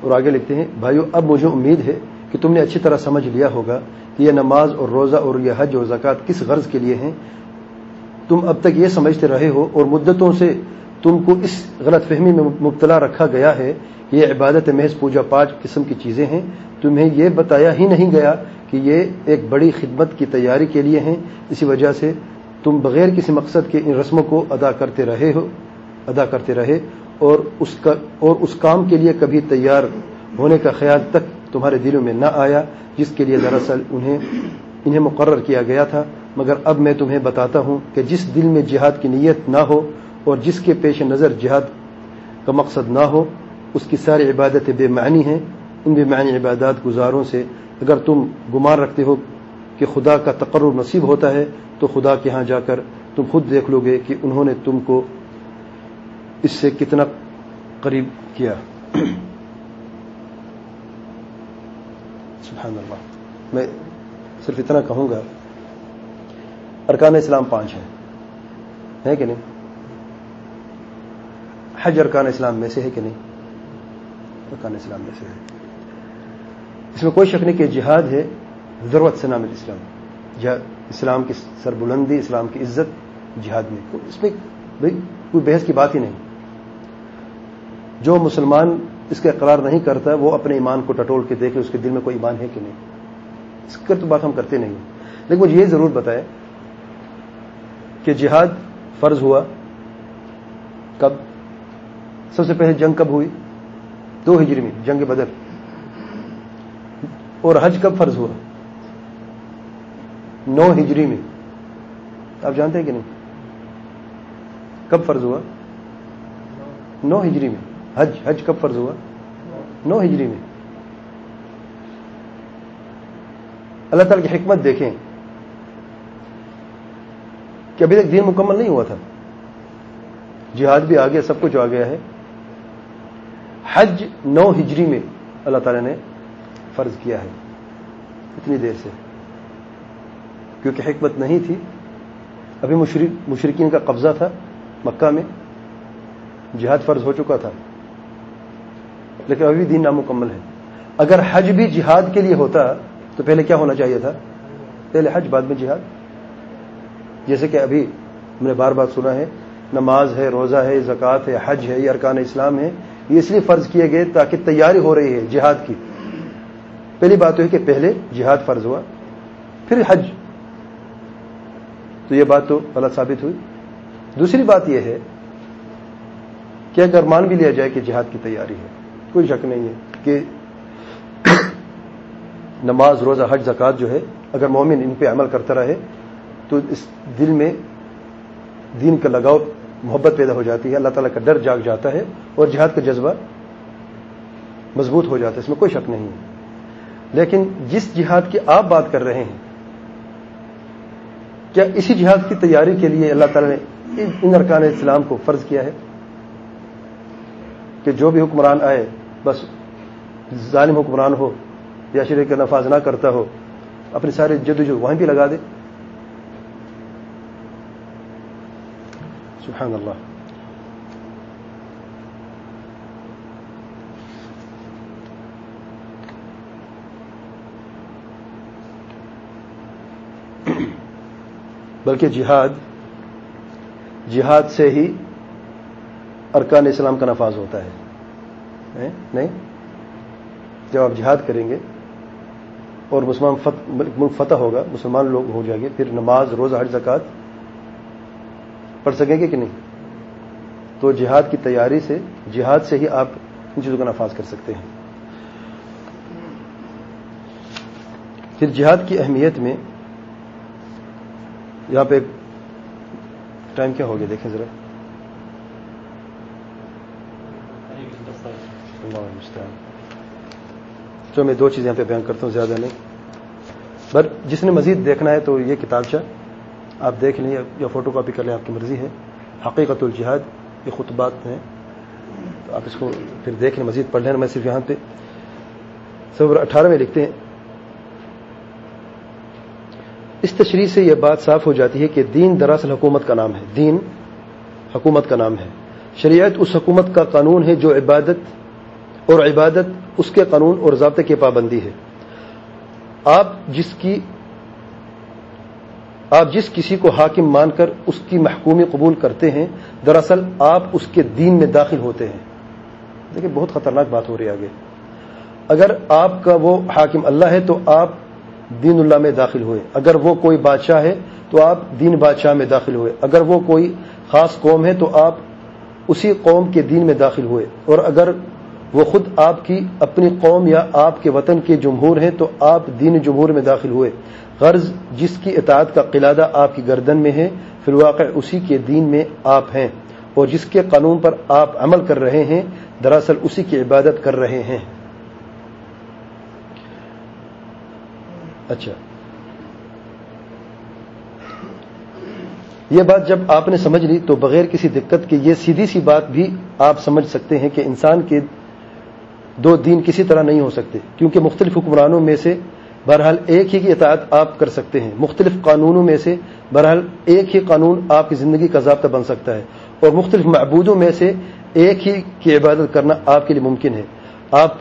اور آگے لکھتے ہیں، بھائیو، اب مجھے امید ہے کہ تم نے اچھی طرح سمجھ لیا ہوگا کہ یہ نماز اور روزہ اور یہ حج اور زکوٰۃ کس غرض کے لیے ہیں۔ تم اب تک یہ سمجھتے رہے ہو اور مدتوں سے تم کو اس غلط فہمی میں مبتلا رکھا گیا ہے کہ یہ عبادت محض پوجا پانچ قسم کی چیزیں ہیں۔ تمہیں یہ بتایا ہی نہیں گیا کہ یہ ایک بڑی خدمت کی تیاری کے لیے ہیں۔ اسی وجہ سے تم بغیر کسی مقصد کے ان رسموں کو ادا کرتے رہے ہو، ادا کرتے رہے اور اس کا اور اس کام کے لیے کبھی تیار ہونے کا خیال تک تمہارے دلوں میں نہ آیا جس کے لیے دراصل انہیں انہیں مقرر کیا گیا تھا۔ مگر اب میں تمہیں بتاتا ہوں کہ جس دل میں جہاد کی نیت نہ ہو اور جس کے پیش نظر جہاد کا مقصد نہ ہو، اس کی ساری عبادتیں بے معنی ہیں۔ ان بے معنی عبادات گزاروں سے اگر تم گمان رکھتے ہو کہ خدا کا تقرر نصیب ہوتا ہے، تو خدا کے ہاں جا کر تم خود دیکھ لو گے کہ انہوں نے تم کو اس سے کتنا قریب کیا۔ سبحان اللہ۔ میں صرف اتنا کہوں گا، ارکان اسلام پانچ ہیں۔ ہے کہ نہیں؟ حج ارکان اسلام میں سے ہے کہ نہیں؟ ارکان اسلام میں سے ہے۔ اس میں کوئی شک نہیں کہ جہاد ہے ضرورت سے نام اسلام اسلام کی سربلندی، اسلام کی عزت جہاد میں۔ اس میں کوئی بحث کی بات ہی نہیں۔ جو مسلمان اس کا اقرار نہیں کرتا، وہ اپنے ایمان کو ٹٹول کے دیکھے، اس کے دل میں کوئی ایمان ہے کہ نہیں؟ اس کا تو بات ہم کرتے نہیں لیکن مجھے یہ ضرور بتائے کہ جہاد فرض ہوا کب؟ سب سے پہلے جنگ کب ہوئی؟ دو ہجری میں، جنگ بدر۔ اور حج کب فرض ہوا؟ نو ہجری میں۔ آپ جانتے ہیں کہ نہیں؟ کب فرض ہوا؟ نو ہجری میں۔ حج حج کب فرض ہوا؟ نو ہجری میں۔ اللہ تعالی کی حکمت دیکھیں کہ ابھی تک دین مکمل نہیں ہوا تھا۔ جہاد بھی آ گیا سب کچھ آ گیا ہے۔ حج نو ہجری میں اللہ تعالی نے فرض کیا ہے۔ اتنی دیر سے۔ کیونکہ حکمت نہیں تھی۔ ابھی مشرقین کا قبضہ تھا مکہ میں۔ جہاد فرض ہو چکا تھا۔ لیکن ابھی دین نامکمل ہے۔ اگر حج بھی جہاد کے لیے ہوتا تو پہلے کیا ہونا چاہیے تھا؟ پہلے حج، بعد میں جہاد۔ جیسے کہ ابھی ہم نے بار بار سنا ہے، نماز ہے، روزہ ہے، زکوٰۃ ہے، حج ہے، یہ ارکان اسلام ہے۔ یہ اس لیے فرض کیے گئے تاکہ تیاری ہو رہی ہے جہاد کی۔ پہلی بات ہے کہ پہلے جہاد فرض ہوا، پھر حج۔ تو یہ بات تو غلط ثابت ہوئی۔ دوسری بات یہ ہے کہ اگر مان بھی لیا جائے کہ جہاد کی تیاری ہے کوئی شک نہیں ہے کہ نماز، روزہ، حج زکات جو ہے، اگر مومن ان پہ عمل کرتا رہے، تو اس دل میں دین کا لگاؤ، محبت پیدا ہو جاتی ہے، اللہ تعالیٰ کا ڈر جاگ جاتا ہے اور جہاد کا جذبہ مضبوط ہو جاتا ہے، اس میں کوئی شک نہیں ہے۔ لیکن جس جہاد کی آپ بات کر رہے ہیں، کیا اسی جہاد کی تیاری کے لیے اللہ تعالیٰ نے ان ارکان اسلام کو فرض کیا ہے؟ کہ جو بھی حکمران آئے بس ظالم حکمران ہو، یا شرے کا نفاذ نہ کرتا ہو اپنے سارے جد جو وہیں بھی لگا دے۔ سبحان اللہ۔ بلکہ جہاد جہاد سے ہی ارکان اسلام کا نفاذ ہوتا ہے۔ نہیں؟ جب آپ جہاد کریں گے اور مسلمان ملک فتح ہوگا، مسلمان لوگ ہو جائیں گے، پھر نماز روز حج زکات پڑھ سکیں گے کہ نہیں؟ تو جہاد کی تیاری سے، جہاد سے ہی آپ ان چیزوں کا نفاذ کر سکتے ہیں۔ پھر جہاد کی اہمیت میں یہاں پہ ٹائم کیا ہو گیا؟ دیکھیں ذرا۔ تو میں دو چیزیں یہاں پہ بیان کرتا ہوں زیادہ نہیں بٹ جس نے مزید دیکھنا ہے تو یہ کتابچہ آپ دیکھ لیں یا فوٹو کاپی کر لیں آپ کی مرضی ہے حقیقت الجہاد یہ خطبات ہیں آپ اس کو پھر دیکھ لیں مزید پڑھ لیں میں صرف یہاں پہ سب اٹھارہ میں لکھتے ہیں اس تشریح سے یہ بات صاف ہو جاتی ہے کہ دین دراصل حکومت کا نام ہے دین حکومت کا نام ہے شریعت اس حکومت کا قانون ہے جو عبادت اور عبادت اس کے قانون اور ضابطے کی پابندی ہے۔ آپ جس کی آپ جس کسی کو حاکم مان کر اس کی محکومی قبول کرتے ہیں، دراصل آپ اس کے دین میں داخل ہوتے ہیں۔ دیکھیں، بہت خطرناک بات ہو رہی ہے آگے۔ اگر آپ کا وہ حاکم اللہ ہے تو آپ دین اللہ میں داخل ہوئے۔ اگر وہ کوئی بادشاہ ہے تو آپ دین بادشاہ میں داخل ہوئے۔ اگر وہ کوئی خاص قوم ہے تو آپ اسی قوم کے دین میں داخل ہوئے۔ اور اگر وہ خود آپ کی اپنی قوم یا آپ کے وطن کے جمہور ہیں تو آپ دین جمہور میں داخل ہوئے۔ غرض جس کی اطاعت کا قلادہ آپ کی گردن میں ہے، فی الواقع اسی کے دین میں آپ ہیں۔ اور جس کے قانون پر آپ عمل کر رہے ہیں، دراصل اسی کی عبادت کر رہے ہیں۔ اچھا۔ یہ بات جب آپ نے سمجھ لی تو بغیر کسی دقت کے یہ سیدھی سی بات بھی آپ سمجھ سکتے ہیں کہ انسان کے دو دین کسی طرح نہیں ہو سکتے، کیونکہ مختلف حکمرانوں میں سے بہرحال ایک ہی کی اطاعت آپ کر سکتے ہیں۔ مختلف قانونوں میں سے بہرحال ایک ہی قانون آپ کی زندگی کا ضابطہ بن سکتا ہے۔ اور مختلف معبودوں میں سے ایک ہی کی عبادت کرنا آپ کے لیے ممکن ہے۔ آپ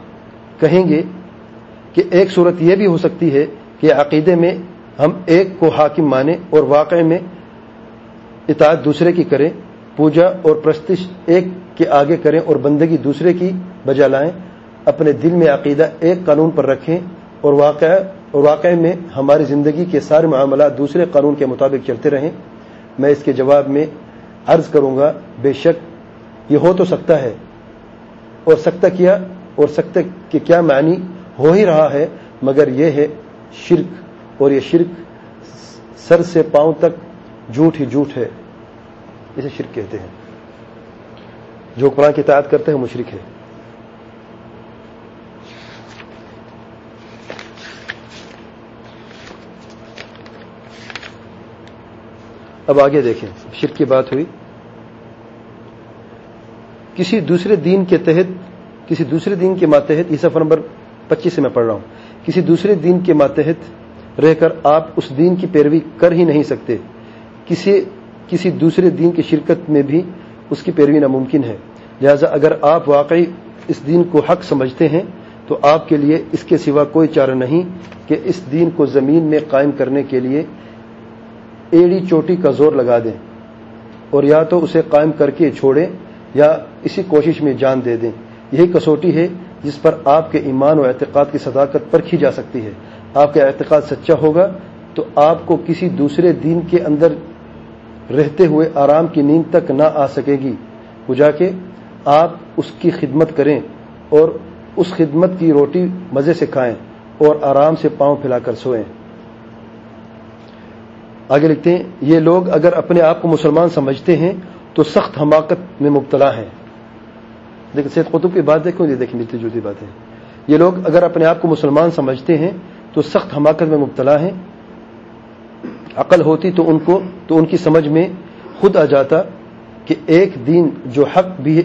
کہیں گے کہ ایک صورت یہ بھی ہو سکتی ہے کہ عقیدے میں ہم ایک کو حاکم مانیں اور واقع میں اطاعت دوسرے کی کریں، پوجا اور پرستش ایک کے آگے کریں اور بندگی دوسرے کی بجا لائیں۔ اپنے دل میں عقیدہ ایک قانون پر رکھیں اور واقع اور واقع میں ہماری زندگی کے سارے معاملات دوسرے قانون کے مطابق چلتے رہیں۔ میں اس کے جواب میں عرض کروں گا، بے شک یہ ہو تو سکتا ہے اور سکتا کیا اور سکتا کہ کیا معنی ہو ہی رہا ہے، مگر یہ ہے شرک اور یہ شرک سر سے پاؤں تک جھوٹ ہی جھوٹ ہے۔ اسے شرک کہتے ہیں۔ جو قرآن کی تعداد کرتے ہیں مشرک ہے۔ اب آگے دیکھیں، شرک کی بات ہوئی۔ کسی دوسرے دین کے تحت، کسی دوسرے دین کے ماتحت، یہ سفر نمبر پچیس سے میں پڑھ رہا ہوں۔ کسی دوسرے دین کے ماتحت رہ کر آپ اس دین کی پیروی کر ہی نہیں سکتے۔ کسی کسی دوسرے دین کی شرکت میں بھی اس کی پیروی ناممکن ہے۔ لہذا اگر آپ واقعی اس دین کو حق سمجھتے ہیں، تو آپ کے لیے اس کے سوا کوئی چارہ نہیں کہ اس دین کو زمین میں قائم کرنے کے لیے ایڑی چوٹی کا زور لگا دیں اور یا تو اسے قائم کر کے چھوڑیں یا اسی کوشش میں جان دے دیں۔ یہی کسوٹی ہے جس پر آپ کے ایمان و اعتقاد کی صداقت پرکھی جا سکتی ہے۔ آپ کا اعتقاد سچا ہوگا تو آپ کو کسی دوسرے دین کے اندر رہتے ہوئے آرام کی نیند تک نہ آ سکے گی۔ جا کے آپ اس کی خدمت کریں اور اس خدمت کی روٹی مزے سے کھائیں اور آرام سے پاؤں پھیلا کر سوئیں۔ آگے لکھتے ہیں، یہ لوگ اگر اپنے آپ کو مسلمان سمجھتے ہیں تو سخت حماقت میں مبتلا ہیں۔ لیکن سید قطب کی بات دیکھو یہ دیکھیں ملتی جلتی بات ہے یہ لوگ اگر اپنے آپ کو مسلمان سمجھتے ہیں تو سخت حماقت میں مبتلا ہیں۔ عقل ہوتی تو ان کو، تو ان کی سمجھ میں خود آ جاتا کہ ایک دین جو حق بھی،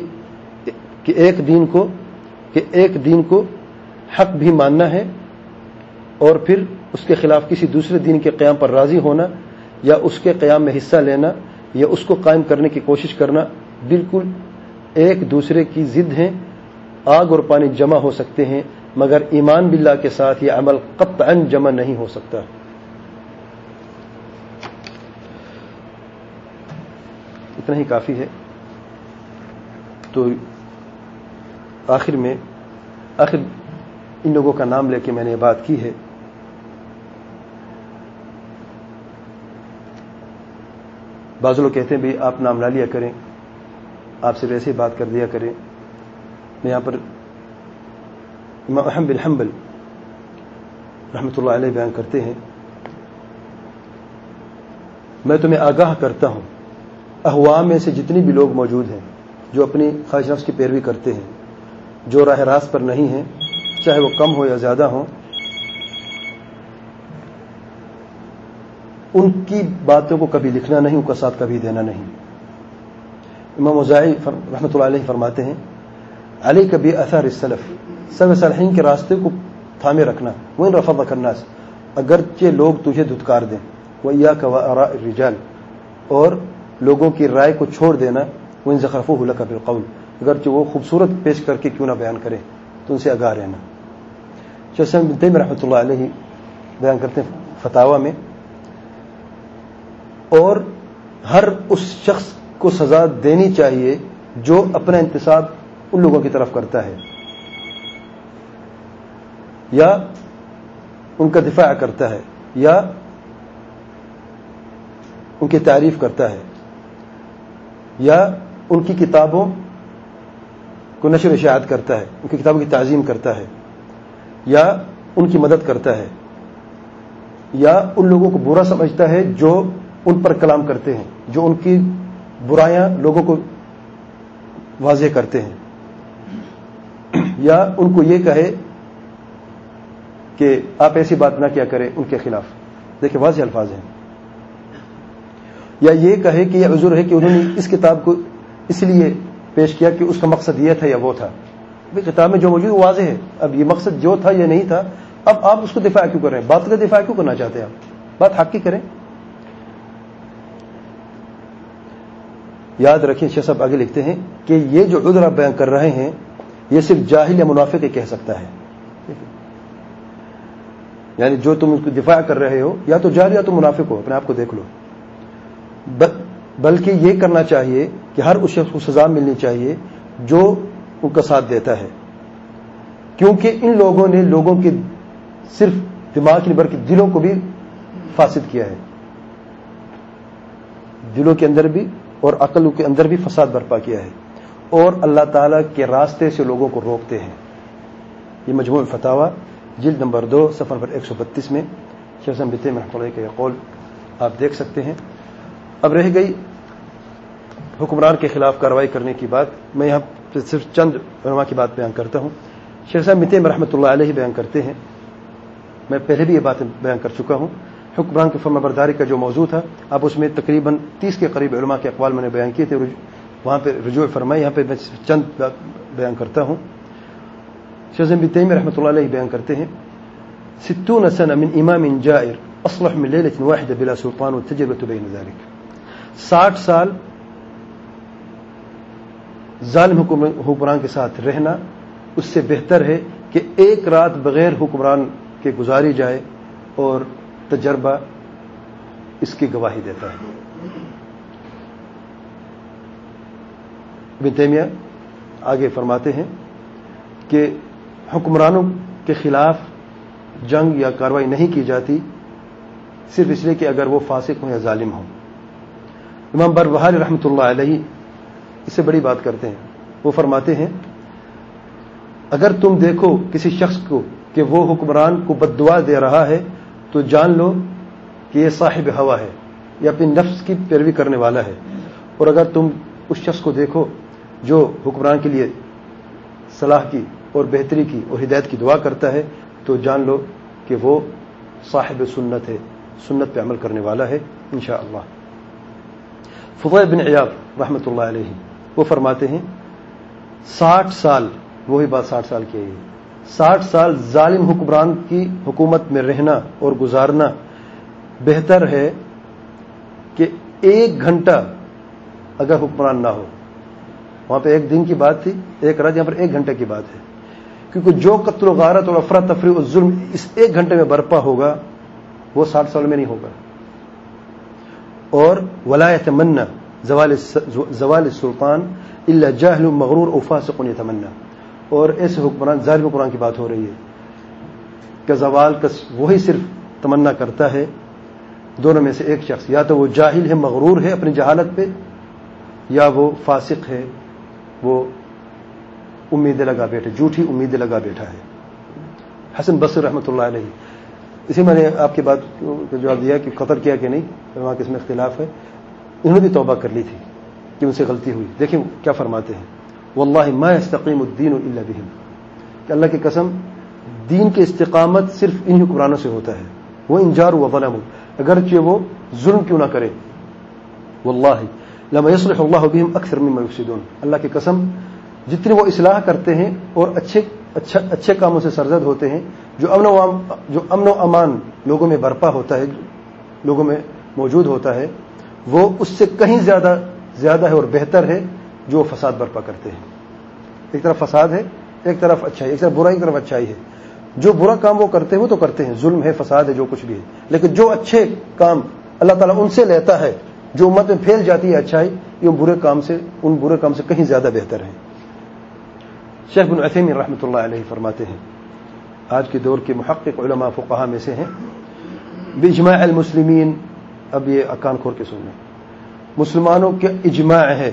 کہ ایک دین کو، کہ ایک دین کو حق بھی ماننا ہے اور پھر اس کے خلاف کسی دوسرے دین کے قیام پر راضی ہونا یا اس کے قیام میں حصہ لینا یا اس کو قائم کرنے کی کوشش کرنا بالکل ایک دوسرے کی ضد ہیں، آگ اور پانی جمع ہو سکتے ہیں، مگر ایمان باللہ کے ساتھ یہ عمل قطعا جمع نہیں ہو سکتا۔ اتنا ہی کافی ہے۔ تو آخر میں، آخر ان لوگوں کا نام لے کے میں نے بات کی ہے۔ بعض لوگ کہتے ہیں بھائی آپ نام نہ لیا کریں، آپ سے ویسے بات کر دیا کریں۔ میں یہاں پر امام بن حنبل رحمۃ اللہ علیہ بیان کرتے ہیں۔ میں تمہیں آگاہ کرتا ہوں، احوام میں سے جتنی بھی لوگ موجود ہیں، جو اپنی خواہش نفس کی پیروی کرتے ہیں، جو راہ راست پر نہیں ہیں، چاہے وہ کم ہو یا زیادہ ہوں ان کی باتوں کو کبھی لکھنا نہیں، ان کا ساتھ کبھی دینا نہیں۔ امام وزائی رحمۃ اللہ علیہ فرماتے ہیں، علی کبھی اثر اسلف سب صالحین کے راستے کو تھامے رکھنا وہ ان رفع کرنا اگرچہ لوگ تجھے دھتکار دیں وہ یا رجال اور لوگوں کی رائے کو چھوڑ دینا وہ ان زخرف و کا بالقول، اگرچہ وہ خوبصورت پیش کر کے کیوں نہ بیان کرے، تو ان سے آگاہ رہنا۔ چسم رحمۃ اللہ علیہ بیان کرتے ہیں فتوا میں اور ہر اس شخص کو سزا دینی چاہیے جو اپنا انتصاب ان لوگوں کی طرف کرتا ہے یا ان کا دفاع کرتا ہے یا ان کی تعریف کرتا ہے یا ان کی کتابوں کو نشر اشاعت کرتا ہے، ان کی کتابوں کی تعظیم کرتا ہے یا ان کی مدد کرتا ہے یا ان لوگوں کو برا سمجھتا ہے جو ان پر کلام کرتے ہیں، جو ان کی برائیاں لوگوں کو واضح کرتے ہیں۔ یا ان کو یہ کہے کہ آپ ایسی بات نہ کیا کریں ان کے خلاف۔ دیکھیں، واضح الفاظ ہیں۔ یا یہ کہے کہ یہ عذر ہے کہ انہوں نے اس کتاب کو اس لیے پیش کیا کہ اس کا مقصد یہ تھا یا وہ تھا۔ کتاب میں جو موجود واضح ہے۔ اب یہ مقصد جو تھا یا نہیں تھا، اب آپ اس کو دفاع کیوں کر رہے ہیں؟ بات کا دفاع کیوں کرنا چاہتے ہیں آپ؟ بات حق کی کریں؟ یاد رکھیں شیخ صاحب آگے لکھتے ہیں کہ یہ جو عذر آپ بیان کر رہے ہیں، یہ صرف جاہل یا منافع کے کہہ سکتا ہے۔ یعنی جو تم اس کو دفاع کر رہے ہو، یا تو جاہل یا تو منافق ہو، اپنے آپ کو دیکھ لو۔ بلکہ یہ کرنا چاہیے کہ ہر اس شخص کو سزا ملنی چاہیے جو ان کا ساتھ دیتا ہے۔ کیونکہ ان لوگوں نے لوگوں کے صرف دماغ کی بلکہ دلوں کو بھی فاسد کیا ہے۔ دلوں کے اندر بھی اور عقل کے اندر بھی فساد برپا کیا ہے اور اللہ تعالی کے راستے سے لوگوں کو روکتے ہیں۔ یہ مجموع فتح جلد نمبر دو سفر نمبر ایک سو بتیس میں۔ شیخ بتے محمد اللہ کا یہ قول آپ دیکھ سکتے ہیں۔ اب رہ گئی حکمران کے خلاف کاروائی کرنے کی بات۔ میں یہاں صرف چند علماء کی بات بیان کرتا ہوں۔ شیخ صاحب متیم رحمۃ اللہ علیہ بیان کرتے ہیں۔ میں پہلے بھی یہ بات بیان کر چکا ہوں۔ حکمران کی فرما برداری کا جو موضوع تھا، اب اس میں تقریباً تیس کے قریب علماء کے اقوال میں نے بیان کیے تھے۔ وہاں پہ رجوع فرمائی یہاں پہ میں چند بیان کرتا ہوں۔ شیخ تیم رحمۃ اللہ علیہ بیان کرتے ہیں، ستون سنة من امام جائر، اصلح من ليلة واحدة بلا سلطان والتجربة بين ذلك ساٹھ سال ظالم حکمران کے ساتھ رہنا، اس سے بہتر ہے کہ ایک رات بغیر حکمران کے گزاری جائے اور تجربہ اس کی گواہی دیتا ہے۔ تیمیہ آگے فرماتے ہیں کہ حکمرانوں کے خلاف جنگ یا کاروائی نہیں کی جاتی، صرف اس لیے کہ اگر وہ فاسق ہوں یا ظالم ہوں۔ امام بر بہار رحمۃ اللہ علیہ اس سے بڑی بات کرتے ہیں۔ وہ فرماتے ہیں، اگر تم دیکھو کسی شخص کو کہ وہ حکمران کو بد دعا دے رہا ہے تو جان لو کہ یہ صاحب ہوا ہے، یہ اپنی نفس کی پیروی کرنے والا ہے۔ اور اگر تم اس شخص کو دیکھو جو حکمران کے لیے صلاح کی اور بہتری کی اور ہدایت کی دعا کرتا ہے، تو جان لو کہ وہ صاحب سنت ہے، سنت پہ عمل کرنے والا ہے، انشاءاللہ۔ اللہ بن عیاب رحمۃ اللہ علیہ وہ فرماتے ہیں، ساٹھ سال، وہی بات ساٹھ سال کی ہے۔ ساٹھ سال ظالم حکمران کی حکومت میں رہنا اور گزارنا بہتر ہے کہ ایک گھنٹہ اگر حکمران نہ ہو۔ وہاں پہ ایک دن کی بات تھی، ایک رات، یہاں پر ایک گھنٹے کی بات ہے۔ کیونکہ جو قتل و غارت اور افراد اور ظلم اس ایک گھنٹے میں برپا ہوگا، وہ ساٹھ سال میں نہیں ہوگا۔ اور ولایت تمنا زوال سلطان اللہ جاہل مغرور افا سکون تمنا اور ایسے حکمران ظالم قرآن کی بات ہو رہی ہے کہ زوال کا وہی صرف تمنا کرتا ہے، دونوں میں سے ایک شخص، یا تو وہ جاہل ہے، مغرور ہے اپنی جہالت پہ، یا وہ فاسق ہے، وہ امیدیں لگا بیٹھے جھوٹھی امیدیں لگا بیٹھا ہے۔ حسن بصر رحمۃ اللہ علیہ۔ اسی میں نے آپ کی بات کو جواب دیا کہ قطر کیا کہ نہیں، وہاں کے اس میں اختلاف ہے۔ انہوں نے بھی توبہ کر لی تھی کہ ان سے غلطی ہوئی۔ دیکھیں کیا فرماتے ہیں۔ وہ اللہ ما استقیم الدین اللہ بہم کہ اللہ کی قسم، دین کی استقامت صرف انہی حکمرانوں سے ہوتا ہے. وہ انجار و غلام اگرچہ وہ ظلم کیوں نہ کرے. وہ اللہ لما یسلح اللہ بہم اکثر مما یفسدون. اللہ کی قسم، جتنی وہ اصلاح کرتے ہیں اور اچھے اچھا اچھے کاموں سے سرزد ہوتے ہیں، جو امن و جو امن و امان لوگوں میں برپا ہوتا ہے، لوگوں میں موجود ہوتا ہے، وہ اس سے کہیں زیادہ زیادہ ہے اور بہتر ہے جو فساد برپا کرتے ہیں۔ ایک طرف فساد ہے، ایک طرف اچھا ہے، ایک طرف برا ایک طرف اچھائی ہے۔ جو برا کام وہ کرتے ہیں وہ تو کرتے ہیں، ظلم ہے، فساد ہے، جو کچھ بھی ہے۔ لیکن جو اچھے کام اللہ تعالیٰ ان سے لیتا ہے، جو امت میں پھیل جاتی ہے اچھائی، یہ برے کام سے، ان برے کام سے کہیں زیادہ بہتر ہے شیخ بن عثیمین رحمۃ اللہ علیہ فرماتے ہیں، آج کے دور کے محقق علماء فقہا میں سے ہیں۔ بجماع المسلمین اب یہ اکان کھور کے سننے مسلمانوں کے اجماع ہے۔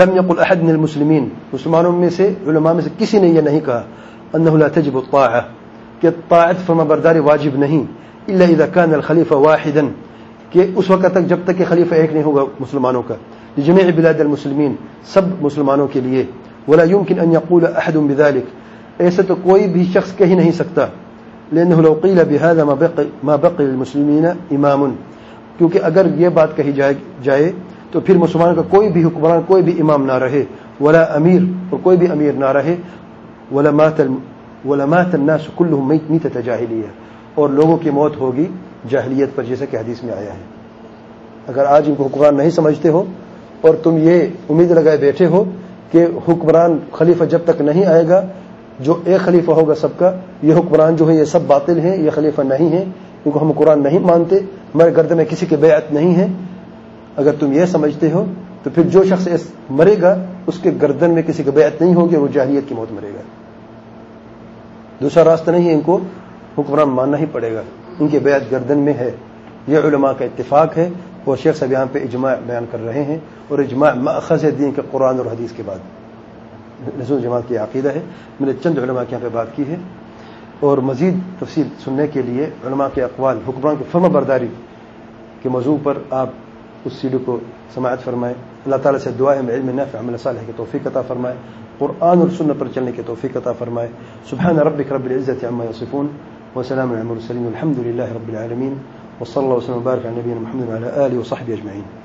لم يقل احد من المسلمین مسلمانوں میں سے علماء میں سے کسی نے یہ نہیں کہا انه لا تجب الطاعه کہ طاعت فرما برداری واجب نہیں الا اذا كان الخليفه واحدا. کہ اس وقت تک جب تک کہ خلیفہ ایک نہیں ہوگا مسلمانوں کا جميع بلاد المسلمین سب مسلمانوں کے لیے ولا يمكن ان يقول احد بذلك. ایسے تو کوئی بھی شخص کہہ نہیں سکتا. لانه لو قيل بهذا ما بقي ما بقي للمسلمين امام کیونکہ اگر یہ بات کہی جائے جائے تو پھر مسلمان کا کوئی بھی حکمران، کوئی بھی امام نہ رہے، ولا امیر اور کوئی بھی امیر نہ رہے، ولا مات ولا مات الناس كلهم اور لوگوں کی موت ہوگی جاہلیت پر جیسے کہ حدیث میں آیا ہے۔ اگر آج ان کو حکمران نہیں سمجھتے ہو اور تم یہ امید لگائے بیٹھے ہو کہ حکمران خلیفہ جب تک نہیں آئے گا، جو ایک خلیفہ ہوگا سب کا، یہ حکمران جو ہے یہ سب باطل ہیں، یہ خلیفہ نہیں ہے ان کو ہم قرآن نہیں مانتے ہمارے گردن میں کسی کی بیعت نہیں ہے۔ اگر تم یہ سمجھتے ہو، تو پھر جو شخص مرے گا، اس کے گردن میں کسی کی بیعت نہیں ہوگی وہ جاہلیت کی موت مرے گا۔ دوسرا راستہ نہیں ہے ان کو حکمران ماننا ہی پڑے گا۔ ان کی بیعت گردن میں ہے۔ یہ علماء کا اتفاق ہے۔ اور شیخ صاحب یہاں پہ اجماع بیان کر رہے ہیں اور اجماع ماخذ دین کے قرآن اور حدیث کے بعد۔ نزول جماعت کی عقیدہ ہے۔ میں نے چند علماء کے یہاں پہ بات کی ہے۔ اور مزید تفصیل سننے کے لیے علماء کے اقوال، حکمران کی فرما برداری کے موضوع پر آپ اس سیڈو کو سماعت فرمائے۔ اللہ تعالیٰ سے دعا ہے، میں علم نافع، عمل صالح کی توفیق عطا فرمائے۔ قرآن اور سنت پر چلنے کی توفیق عطا فرمائے۔ سبحان ربک رب العزت عما یصفون۔ وسلام علی المرسلین الحمد لله رب العالمین۔ وصلى الله وسلم وبارك على نبينا محمد وعلى آله وصحبه أجمعين